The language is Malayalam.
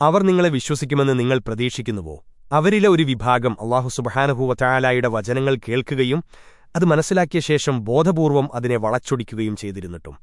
അവർ നിങ്ങളെ വിശ്വസിക്കുമെന്ന് നിങ്ങൾ പ്രതീക്ഷിക്കുന്നുവോ? അവരിലെ ഒരു വിഭാഗം അള്ളാഹു സുബഹാനുഭൂവത്തായാലായുടെ വചനങ്ങൾ കേൾക്കുകയും അത് മനസ്സിലാക്കിയ ശേഷം ബോധപൂർവം അതിനെ വളച്ചൊടിക്കുകയും ചെയ്തിരുന്നിട്ടും.